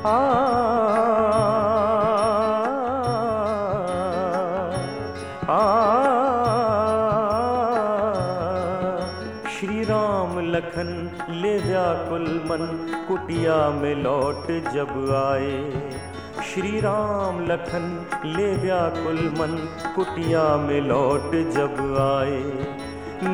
श्री राम लखन ले व्याकुल मन कुटिया में लौट जब आए श्री राम लखन ले व्याकुल मन कुटिया में लौट जब आए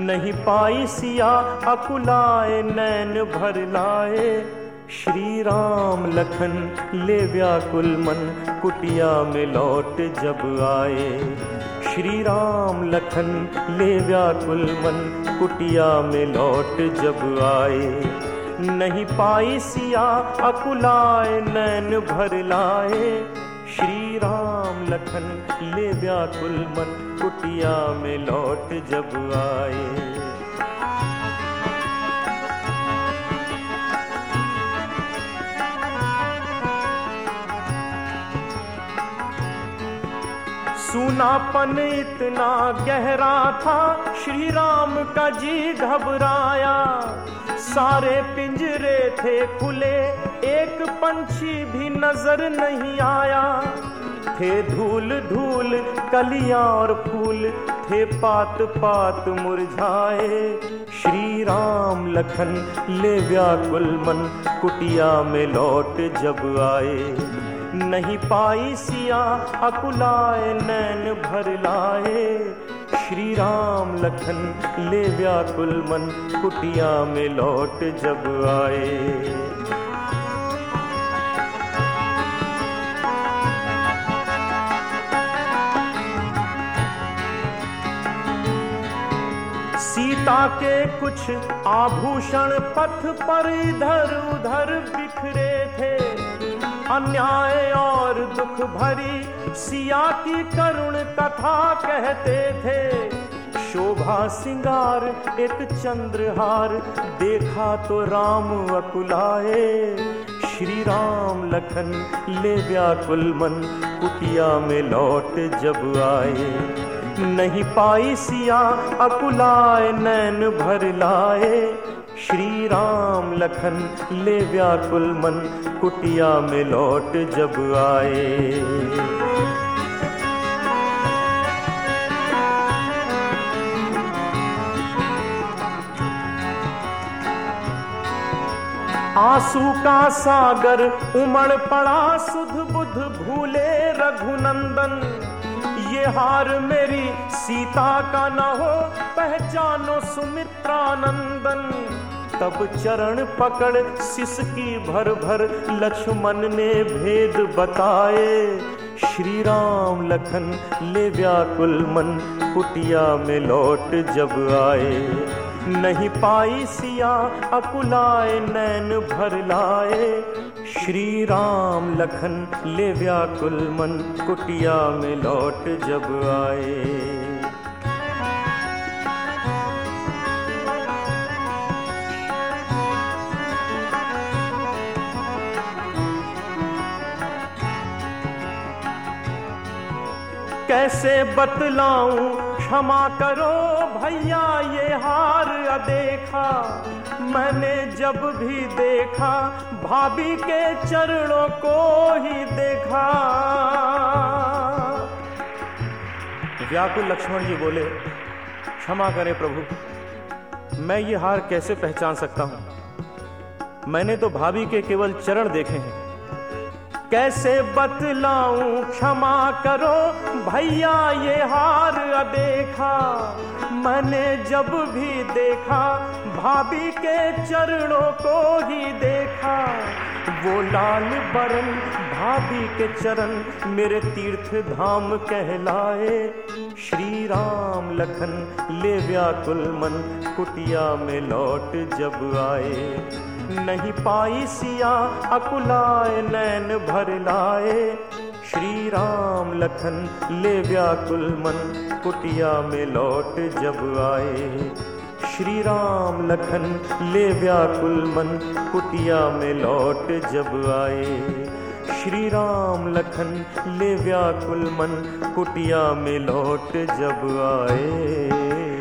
नहीं पाई सिया अकुलाए नैन भर लाए श्री राम लखन ले व्याकुल मन, कुटिया में लौट जब आए। श्री राम लखन ले व्याकुल मन, कुटिया में लौट जब आए। नहीं पाई सिया, अकुलाए, नैन भर लाए। श्री राम लखन ले व्याकुल मन, कुटिया में लौट जब आए। सूनापन इतना गहरा था श्री राम का जी घबराया। सारे पिंजरे थे खुले, एक पंछी भी नज़र नहीं आया। थे धूल धूल, कलिया और फूल, थे पात पात मुरझाए। श्री राम लखन ले व्याकुल मन कुटिया में लौट जब आए। नहीं पाई सिया, अकुलाए, नैन भर लाए। श्री राम लखन, ले व्याकुल मन कुटिया में लौट जब आए। सीता के कुछ आभूषण पथ पर इधर उधर बिखरे थे। अन्याय और दुख भरी सिया की करुण कथा कहते थे। शोभा सिंगार, एक चंद्रहार, देखा तो राम अकुलाए। श्री राम लखन, ले व्याकुल मन कुटिया में लौट जब आए। नहीं पाई सिया अकुलाए नैन भर लाए। श्री राम लखन, ले व्याकुल मन, कुटिया में लौट जब आए। आँसू का सागर उमड़ पड़ा सुध बुध भूले रघुनंदन। हार मेरी सीता का न हो, पहचानो सुमित्रानंदन। तब चरण पकड़ सिसकी भर भर, लक्ष्मण ने भेद बताए। श्री राम लखन ले व्याकुल मन, कुटिया में लौट जब आए। नहीं पाई सिया, अकुलाए, नैन भर लाए। श्री राम लखन ले व्याकुल मन कुटिया में लौट जब आए। कैसे बतलाऊं क्षमा करो भैया, ये हार देखा मैंने जब भी देखा, भाभी के चरणों को ही देखा। व्याकुल लक्ष्मण जी बोले, क्षमा करें प्रभु, मैं ये हार कैसे पहचान सकता हूँ? मैंने तो भाभी के केवल चरण देखे हैं। कैसे बतलाऊं? क्षमा करो भैया, ये हार अदेखा। मैंने जब भी देखा, भाभी के चरणों को ही देखा। वो लाल बरन, भाभी के चरण, मेरे तीर्थ धाम कहलाए। श्री राम लखन, ले व्याकुल मन, कुटिया में लौट जब आए। नहीं पाई सिया, अकुलाए, नैन भर लाए। श्री राम लखन ले व्याकुल मन कुटिया में लौट जब आए। श्री राम लखन ले व्याकुल मन कुटिया में लौट जब आए। श्री राम लखन ले व्याकुल मन कुटिया में लौट जब आए।